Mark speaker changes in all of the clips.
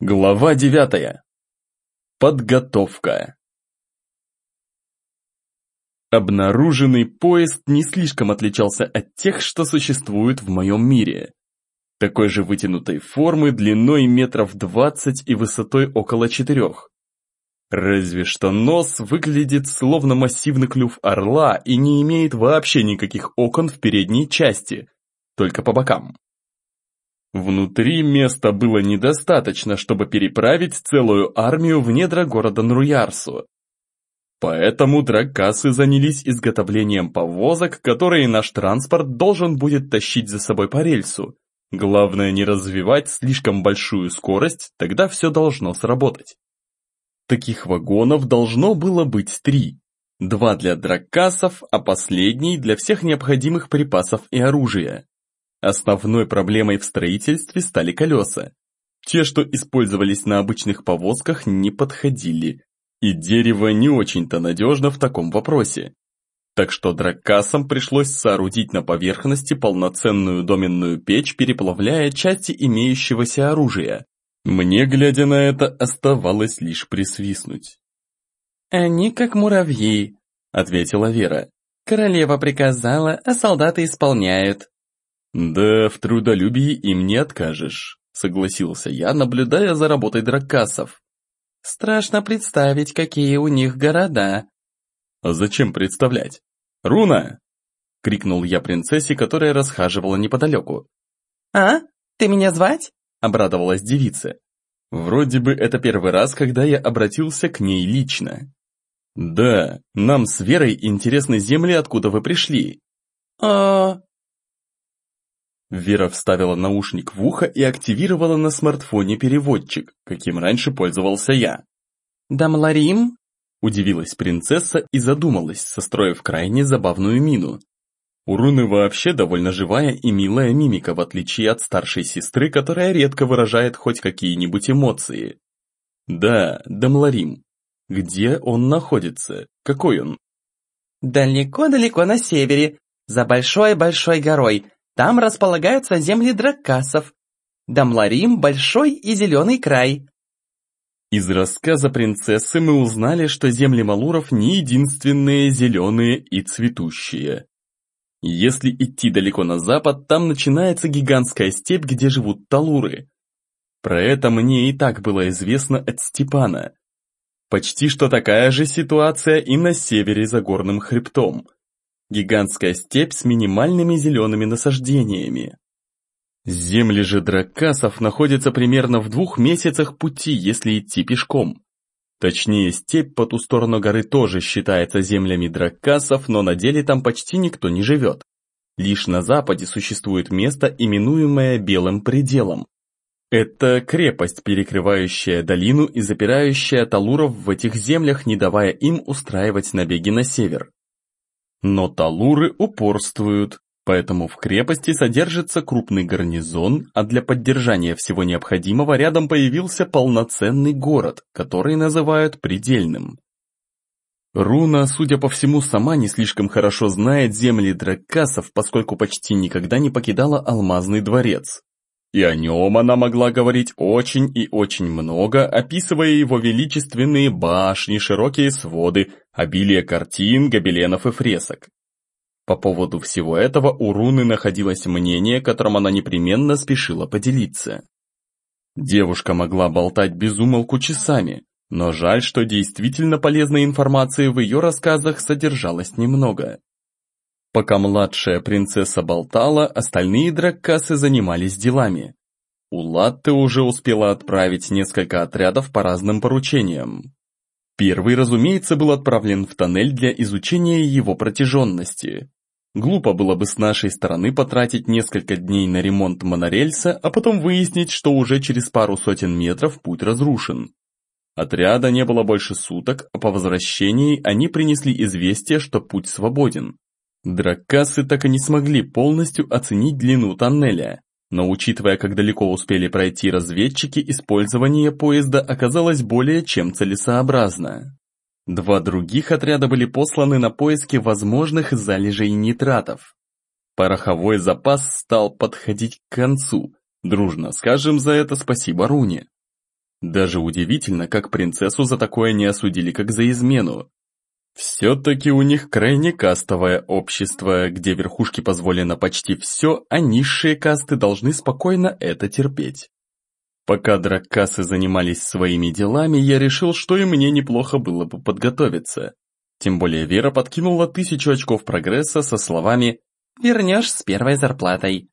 Speaker 1: Глава девятая. Подготовка. Обнаруженный поезд не слишком отличался от тех, что существуют в моем мире. Такой же вытянутой формы, длиной метров двадцать и высотой около четырех. Разве что нос выглядит словно массивный клюв орла и не имеет вообще никаких окон в передней части, только по бокам. Внутри места было недостаточно, чтобы переправить целую армию в недра города Нруярсу. Поэтому драккасы занялись изготовлением повозок, которые наш транспорт должен будет тащить за собой по рельсу. Главное не развивать слишком большую скорость, тогда все должно сработать. Таких вагонов должно было быть три. Два для драккасов, а последний для всех необходимых припасов и оружия. Основной проблемой в строительстве стали колеса. Те, что использовались на обычных повозках, не подходили, и дерево не очень-то надежно в таком вопросе. Так что драккасам пришлось соорудить на поверхности полноценную доменную печь, переплавляя части имеющегося оружия. Мне, глядя на это, оставалось лишь присвистнуть.
Speaker 2: «Они как муравьи», — ответила Вера. «Королева приказала, а солдаты исполняют».
Speaker 1: «Да, в трудолюбии им не откажешь», — согласился я, наблюдая за работой драккасов.
Speaker 2: «Страшно представить, какие у них города».
Speaker 1: «А зачем представлять? Руна!» — крикнул я принцессе, которая расхаживала неподалеку.
Speaker 2: «А? Ты меня звать?»
Speaker 1: — обрадовалась девица. Вроде бы это первый раз, когда я обратился к ней лично. «Да, нам с Верой интересны земли, откуда вы пришли».
Speaker 2: «А,
Speaker 1: Вера вставила наушник в ухо и активировала на смартфоне переводчик, каким раньше пользовался я.
Speaker 2: «Дамларим?»
Speaker 1: – удивилась принцесса и задумалась, состроив крайне забавную мину. У Руны вообще довольно живая и милая мимика, в отличие от старшей сестры, которая редко выражает хоть какие-нибудь эмоции. Да, Дамларим. Где он находится? Какой он?
Speaker 2: «Далеко-далеко на севере, за большой-большой горой, там располагаются земли драккасов. Дамларим – большой и зеленый край.
Speaker 1: Из рассказа принцессы мы узнали, что земли малуров не единственные зеленые и цветущие. Если идти далеко на запад, там начинается гигантская степь, где живут талуры. Про это мне и так было известно от Степана. Почти что такая же ситуация и на севере за горным хребтом гигантская степь с минимальными зелеными насаждениями. Земли же драккасов находятся примерно в двух месяцах пути, если идти пешком. Точнее, степь по ту сторону горы тоже считается землями драккасов, но на деле там почти никто не живет. Лишь на западе существует место, именуемое Белым пределом. Это крепость, перекрывающая долину и запирающая талуров в этих землях, не давая им устраивать набеги на север. Но талуры упорствуют, поэтому в крепости содержится крупный гарнизон, а для поддержания всего необходимого рядом появился полноценный город, который называют предельным. Руна, судя по всему, сама не слишком хорошо знает земли драккасов, поскольку почти никогда не покидала Алмазный дворец. И о нем она могла говорить очень и очень много, описывая его величественные башни, широкие своды, обилие картин, гобеленов и фресок. По поводу всего этого у Руны находилось мнение, которым она непременно спешила поделиться. Девушка могла болтать без умолку часами, но жаль, что действительно полезной информации в ее рассказах содержалось немного. Пока младшая принцесса болтала, остальные драккасы занимались делами. Улатте уже успела отправить несколько отрядов по разным поручениям. Первый, разумеется, был отправлен в тоннель для изучения его протяженности. Глупо было бы с нашей стороны потратить несколько дней на ремонт монорельса, а потом выяснить, что уже через пару сотен метров путь разрушен. Отряда не было больше суток, а по возвращении они принесли известие, что путь свободен. Драккасы так и не смогли полностью оценить длину тоннеля, но учитывая, как далеко успели пройти разведчики, использование поезда оказалось более чем целесообразно. Два других отряда были посланы на поиски возможных залежей нитратов. Пороховой запас стал подходить к концу, дружно скажем за это спасибо Руне. Даже удивительно, как принцессу за такое не осудили, как за измену. Все-таки у них крайне кастовое общество, где верхушке позволено почти все, а низшие касты должны спокойно это терпеть. Пока драккасы занимались своими делами, я решил, что и мне неплохо было бы подготовиться. Тем более Вера подкинула тысячу очков прогресса со словами «Вернешь с первой зарплатой».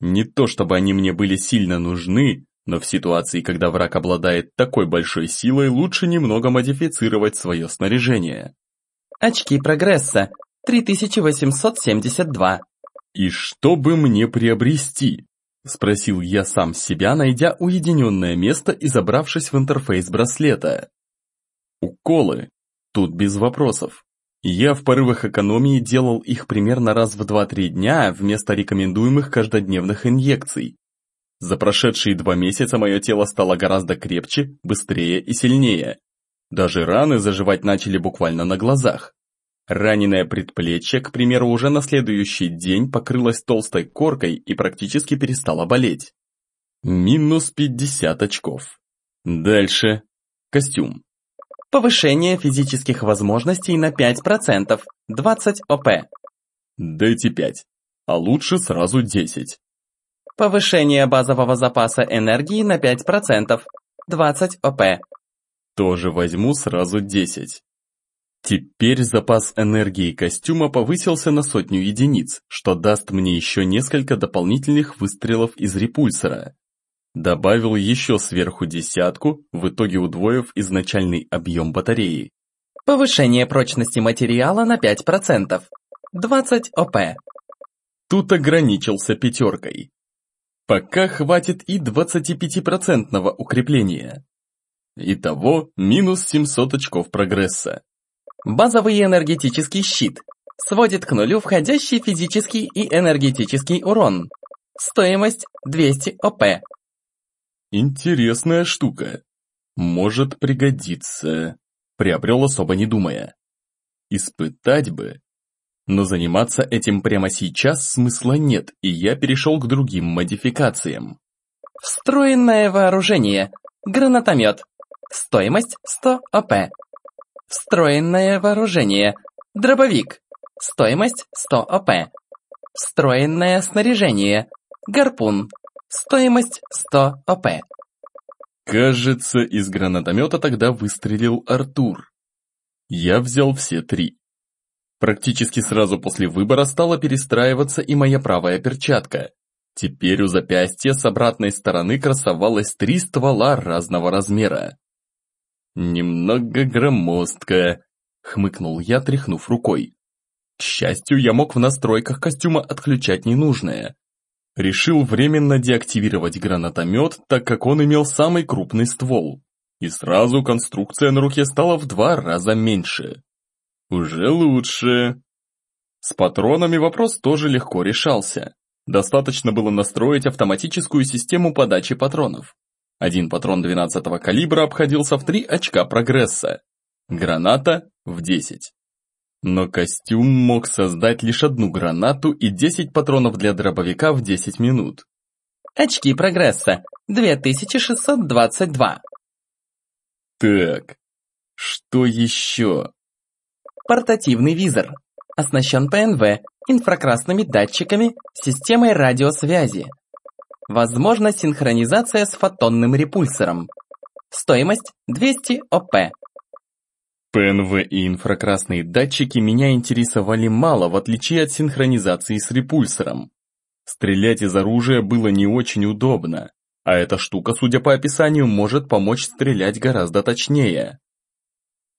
Speaker 1: Не то чтобы они мне были сильно нужны, но в ситуации, когда враг обладает такой большой силой, лучше немного модифицировать свое снаряжение.
Speaker 2: Очки прогресса 3872.
Speaker 1: И что бы мне приобрести? Спросил я сам себя, найдя уединенное место и забравшись в интерфейс браслета. Уколы. Тут без вопросов. Я в порывах экономии делал их примерно раз в 2-3 дня вместо рекомендуемых каждодневных инъекций. За прошедшие два месяца мое тело стало гораздо крепче, быстрее и сильнее. Даже раны заживать начали буквально на глазах. Раненое предплечье, к примеру, уже на следующий день покрылось толстой коркой и практически перестало болеть. Минус 50 очков. Дальше. Костюм.
Speaker 2: Повышение физических возможностей на 5%, 20 ОП.
Speaker 1: Дайте 5, а лучше сразу 10.
Speaker 2: Повышение базового запаса энергии на 5%, 20 ОП.
Speaker 1: Тоже возьму сразу 10. Теперь запас энергии костюма повысился на сотню единиц, что даст мне еще несколько дополнительных выстрелов из репульсора. Добавил еще сверху десятку, в итоге удвоив изначальный объем батареи.
Speaker 2: Повышение прочности материала на 5%, 20 ОП.
Speaker 1: Тут ограничился пятеркой. Пока хватит и 25% укрепления. Итого минус 700 очков прогресса.
Speaker 2: Базовый энергетический щит. Сводит к нулю входящий физический и энергетический урон. Стоимость 200 ОП.
Speaker 1: Интересная штука. Может пригодиться. Приобрел особо не думая. Испытать бы. Но заниматься этим прямо сейчас смысла нет, и я перешел к другим модификациям.
Speaker 2: Встроенное вооружение. Гранатомет. Стоимость 100 ОП. Встроенное вооружение. Дробовик. Стоимость 100 ОП. Встроенное снаряжение. Гарпун. Стоимость 100 ОП.
Speaker 1: Кажется, из гранатомета тогда выстрелил Артур. Я взял все три. Практически сразу после выбора стала перестраиваться и моя правая перчатка. Теперь у запястья с обратной стороны красовалось три ствола разного размера. «Немного громоздко», — хмыкнул я, тряхнув рукой. К счастью, я мог в настройках костюма отключать ненужное. Решил временно деактивировать гранатомет, так как он имел самый крупный ствол. И сразу конструкция на руке стала в два раза меньше. Уже лучше. С патронами вопрос тоже легко решался. Достаточно было настроить автоматическую систему подачи патронов. Один патрон 12-го калибра обходился в 3 очка прогресса. Граната в 10. Но костюм мог создать лишь одну гранату и 10 патронов для дробовика в 10 минут.
Speaker 2: Очки прогресса 2622.
Speaker 1: Так, что еще?
Speaker 2: Портативный визор. Оснащен ПНВ, инфракрасными датчиками, системой радиосвязи. Возможна синхронизация с фотонным репульсором. Стоимость 200 ОП.
Speaker 1: ПНВ и инфракрасные датчики меня интересовали мало, в отличие от синхронизации с репульсором. Стрелять из оружия было не очень удобно, а эта штука, судя по описанию, может помочь стрелять гораздо точнее.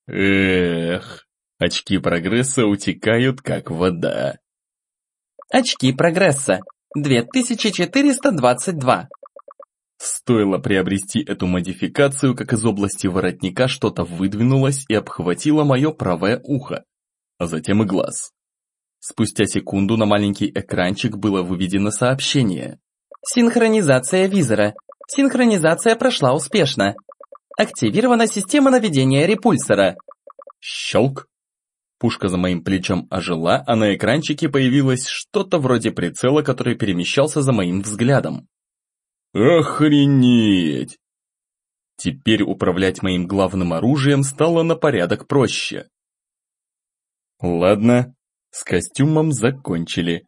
Speaker 1: Эх, Очки прогресса утекают, как вода.
Speaker 2: Очки прогресса. 2422.
Speaker 1: Стоило приобрести эту модификацию, как из области воротника что-то выдвинулось и обхватило мое правое ухо, а затем и глаз. Спустя секунду на маленький экранчик было выведено сообщение.
Speaker 2: Синхронизация визора. Синхронизация прошла успешно. Активирована система наведения репульсора.
Speaker 1: Щелк. Пушка за моим плечом ожила, а на экранчике появилось что-то вроде прицела, который перемещался за моим взглядом. Охренеть! Теперь управлять моим главным оружием стало на порядок проще. Ладно, с костюмом закончили.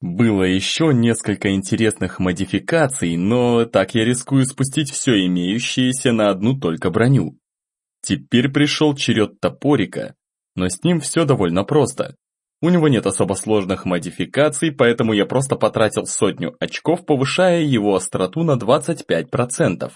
Speaker 1: Было еще несколько интересных модификаций, но так я рискую спустить все имеющееся на одну только броню. Теперь пришел черед топорика, но с ним все довольно просто. У него нет особо сложных модификаций, поэтому я просто потратил сотню очков, повышая его остроту на 25%.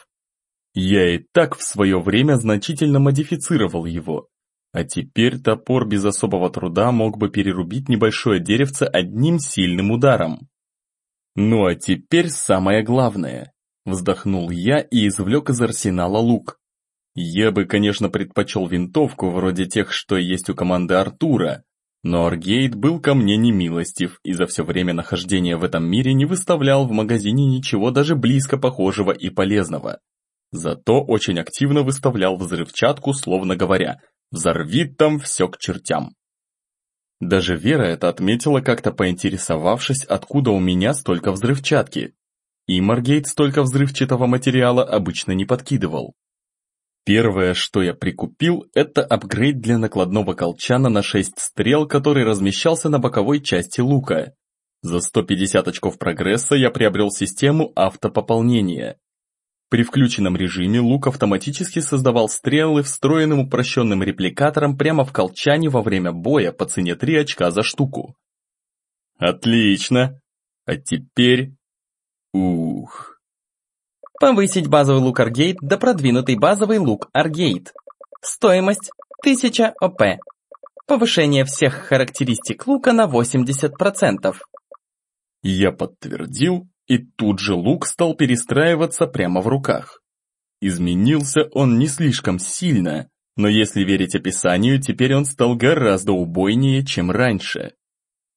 Speaker 1: Я и так в свое время значительно модифицировал его, а теперь топор без особого труда мог бы перерубить небольшое деревце одним сильным ударом. Ну а теперь самое главное. Вздохнул я и извлек из арсенала лук. Я бы, конечно, предпочел винтовку, вроде тех, что есть у команды Артура, но Аргейт был ко мне немилостив и за все время нахождения в этом мире не выставлял в магазине ничего даже близко похожего и полезного. Зато очень активно выставлял взрывчатку, словно говоря – Взорви там все к чертям. Даже Вера это отметила, как-то поинтересовавшись, откуда у меня столько взрывчатки. И Маргейт столько взрывчатого материала обычно не подкидывал. Первое, что я прикупил, это апгрейд для накладного колчана на 6 стрел, который размещался на боковой части лука. За 150 очков прогресса я приобрел систему автопополнения. При включенном режиме лук автоматически создавал стрелы встроенным упрощенным репликатором прямо в колчане во время боя по цене 3 очка за штуку. Отлично! А теперь... Ух...
Speaker 2: Повысить базовый лук Аргейт до продвинутый базовый лук Аргейт. Стоимость 1000 ОП. Повышение всех характеристик лука на 80%.
Speaker 1: Я подтвердил и тут же лук стал перестраиваться прямо в руках. Изменился он не слишком сильно, но если верить описанию, теперь он стал гораздо убойнее, чем раньше.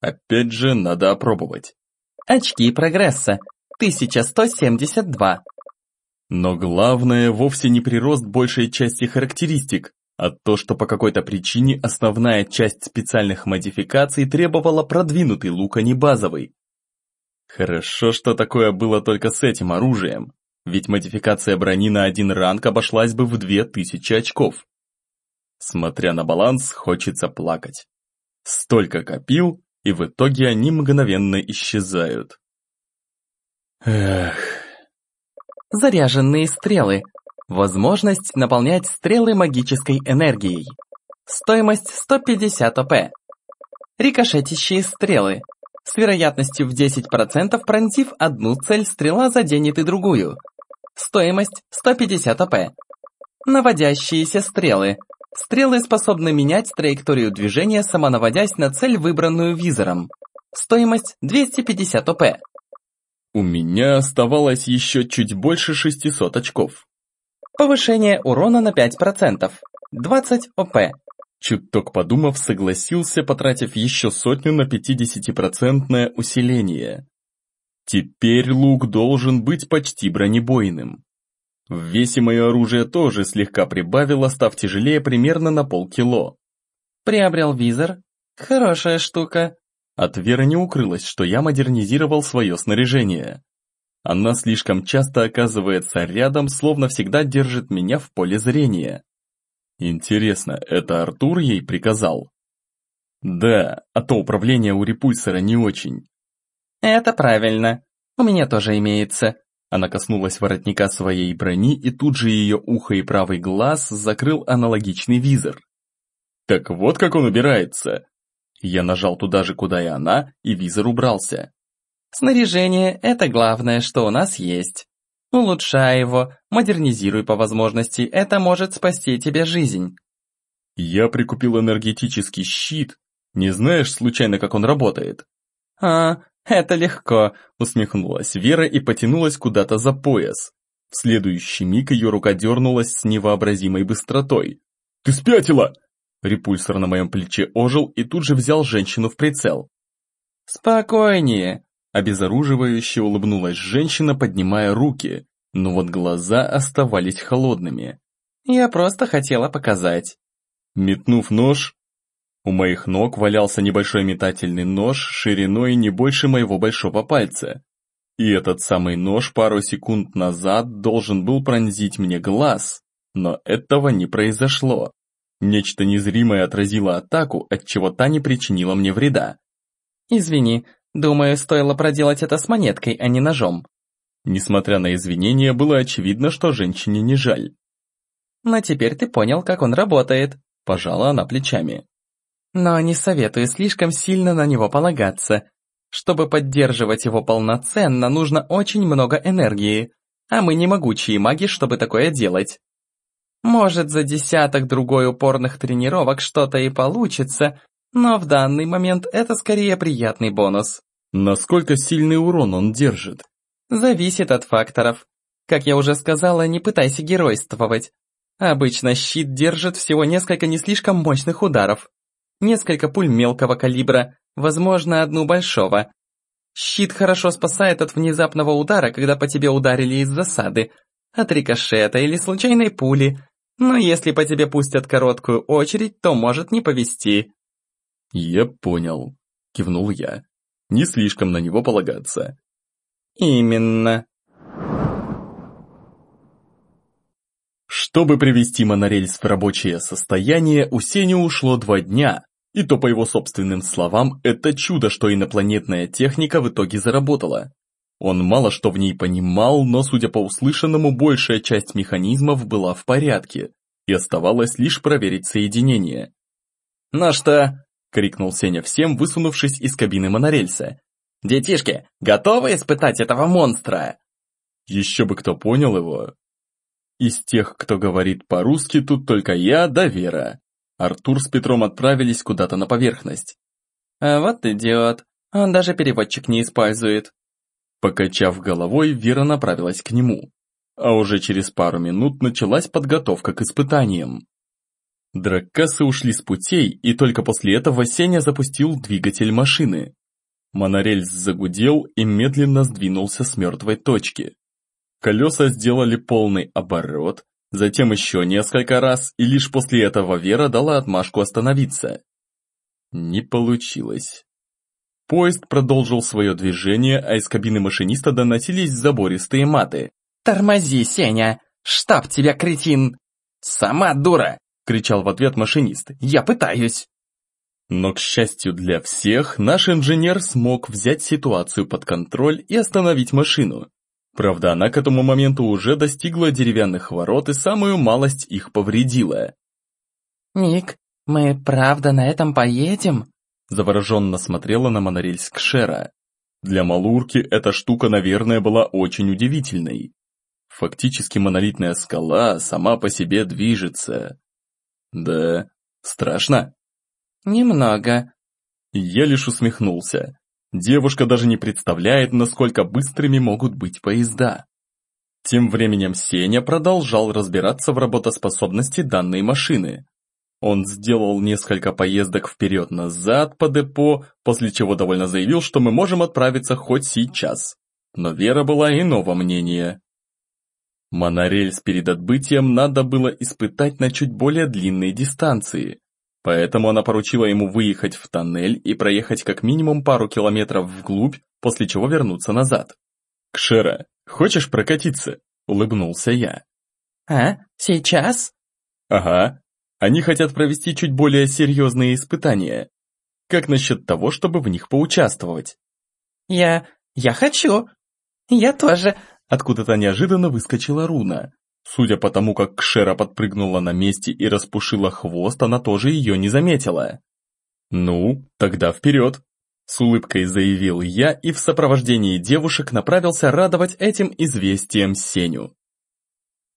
Speaker 1: Опять же, надо опробовать.
Speaker 2: Очки прогресса. 1172.
Speaker 1: Но главное вовсе не прирост большей части характеристик, а то, что по какой-то причине основная часть специальных модификаций требовала продвинутый лук, а не базовый. Хорошо, что такое было только с этим оружием, ведь модификация брони на один ранг обошлась бы в 2000 очков. Смотря на баланс, хочется плакать. Столько копил, и в итоге они мгновенно исчезают. Эх.
Speaker 2: Заряженные стрелы. Возможность наполнять стрелы магической энергией. Стоимость 150 ОП. Рикошетящие стрелы. С вероятностью в 10% пронзив одну цель, стрела заденет и другую. Стоимость 150 АП. Наводящиеся стрелы. Стрелы способны менять траекторию движения, самонаводясь на цель, выбранную визором. Стоимость 250 ОП.
Speaker 1: У меня оставалось еще чуть больше 600 очков.
Speaker 2: Повышение урона на 5%. 20 ОП.
Speaker 1: Чуток подумав, согласился, потратив еще сотню на 50% усиление. Теперь лук должен быть почти бронебойным. В весе мое оружие тоже слегка прибавило, став тяжелее примерно на полкило.
Speaker 2: Приобрел визор. Хорошая штука.
Speaker 1: От Веры не укрылось, что я модернизировал свое снаряжение. Она слишком часто оказывается рядом, словно всегда держит меня в поле зрения. Интересно, это Артур ей приказал? Да, а то управление у репульсора не очень.
Speaker 2: Это правильно. У меня тоже имеется.
Speaker 1: Она коснулась воротника своей брони, и тут же ее ухо и правый глаз закрыл аналогичный визор. Так вот как он убирается. Я нажал туда же, куда и она, и визор убрался.
Speaker 2: Снаряжение – это главное, что у нас есть. Улучшай его, модернизируй по возможности, это может спасти тебе жизнь.
Speaker 1: Я прикупил энергетический щит. Не знаешь, случайно, как он работает?
Speaker 2: А, это легко,
Speaker 1: усмехнулась Вера и потянулась куда-то за пояс. В следующий миг ее рука дернулась с невообразимой быстротой. «Ты спятила!» Репульсор на моем плече ожил и тут же взял женщину в прицел.
Speaker 2: «Спокойнее!»
Speaker 1: Обезоруживающе улыбнулась женщина, поднимая руки, но вот глаза оставались холодными.
Speaker 2: «Я просто хотела показать».
Speaker 1: Метнув нож, у моих ног валялся небольшой метательный нож шириной не больше моего большого пальца. И этот самый нож пару секунд назад должен был пронзить мне глаз, но этого не произошло. Нечто незримое отразило атаку, отчего та не причинила мне вреда.
Speaker 2: «Извини, думаю, стоило проделать это с монеткой, а не ножом».
Speaker 1: Несмотря на извинения, было очевидно, что женщине не жаль.
Speaker 2: «Но теперь ты понял, как он работает», –
Speaker 1: пожала она плечами.
Speaker 2: «Но не советую слишком сильно на него полагаться. Чтобы поддерживать его полноценно, нужно очень много энергии, а мы не могучие маги, чтобы такое делать. Может, за десяток другой упорных тренировок что-то и получится, но в данный момент это скорее приятный бонус.
Speaker 1: Насколько сильный урон он держит?
Speaker 2: Зависит от факторов. Как я уже сказала, не пытайся геройствовать. Обычно щит держит всего несколько не слишком мощных ударов. Несколько пуль мелкого калибра, возможно, одну большого. Щит хорошо спасает от внезапного удара, когда по тебе ударили из засады, от рикошета или случайной пули, но если по тебе пустят короткую очередь, то может не повезти.
Speaker 1: «Я понял», — кивнул я. «Не слишком на него полагаться».
Speaker 2: «Именно».
Speaker 1: Чтобы привести монорельс в рабочее состояние, у Сени ушло два дня, и то, по его собственным словам, это чудо, что инопланетная техника в итоге заработала. Он мало что в ней понимал, но, судя по услышанному, большая часть механизмов была в порядке, и оставалось лишь проверить соединение.
Speaker 2: «Ну что?»
Speaker 1: — крикнул Сеня всем, высунувшись из кабины монорельса.
Speaker 2: «Детишки, готовы испытать этого монстра?»
Speaker 1: Еще бы кто понял его. Из тех, кто говорит по-русски, тут только я да Вера. Артур с Петром отправились куда-то на поверхность.
Speaker 2: А вот идиот, он даже переводчик не использует.
Speaker 1: Покачав головой, Вера направилась к нему. А уже через пару минут началась подготовка к испытаниям. Драккасы ушли с путей, и только после этого Сеня запустил двигатель машины. Монорельс загудел и медленно сдвинулся с мертвой точки. Колеса сделали полный оборот, затем еще несколько раз, и лишь после этого Вера дала отмашку остановиться. Не получилось. Поезд продолжил свое движение, а из кабины машиниста доносились забористые маты.
Speaker 2: «Тормози, Сеня! Штаб тебя, кретин! Сама дура!» — кричал в ответ машинист. «Я пытаюсь!»
Speaker 1: Но, к счастью для всех, наш инженер смог взять ситуацию под контроль и остановить машину. Правда, она к этому моменту уже достигла деревянных ворот и самую малость их повредила.
Speaker 2: «Ник, мы правда на этом поедем?»
Speaker 1: Завороженно смотрела на монорельс Кшера. Для Малурки эта штука, наверное, была очень удивительной. Фактически монолитная скала сама по себе движется. Да, страшно?
Speaker 2: Немного.
Speaker 1: Я лишь усмехнулся. Девушка даже не представляет, насколько быстрыми могут быть поезда. Тем временем Сеня продолжал разбираться в работоспособности данной машины. Он сделал несколько поездок вперед-назад по депо, после чего довольно заявил, что мы можем отправиться хоть сейчас. Но Вера была иного мнения. Монорельс перед отбытием надо было испытать на чуть более длинной дистанции. Поэтому она поручила ему выехать в тоннель и проехать как минимум пару километров вглубь, после чего вернуться назад. «Кшера, хочешь прокатиться?» – улыбнулся я.
Speaker 2: «А, сейчас?»
Speaker 1: «Ага. Они хотят провести чуть более серьезные испытания. Как насчет того, чтобы в них поучаствовать?»
Speaker 2: «Я... я хочу. Я тоже...»
Speaker 1: Откуда-то неожиданно выскочила руна. Судя по тому, как Кшера подпрыгнула на месте и распушила хвост, она тоже ее не заметила. «Ну, тогда вперед!» С улыбкой заявил я и в сопровождении девушек направился радовать этим известием Сеню.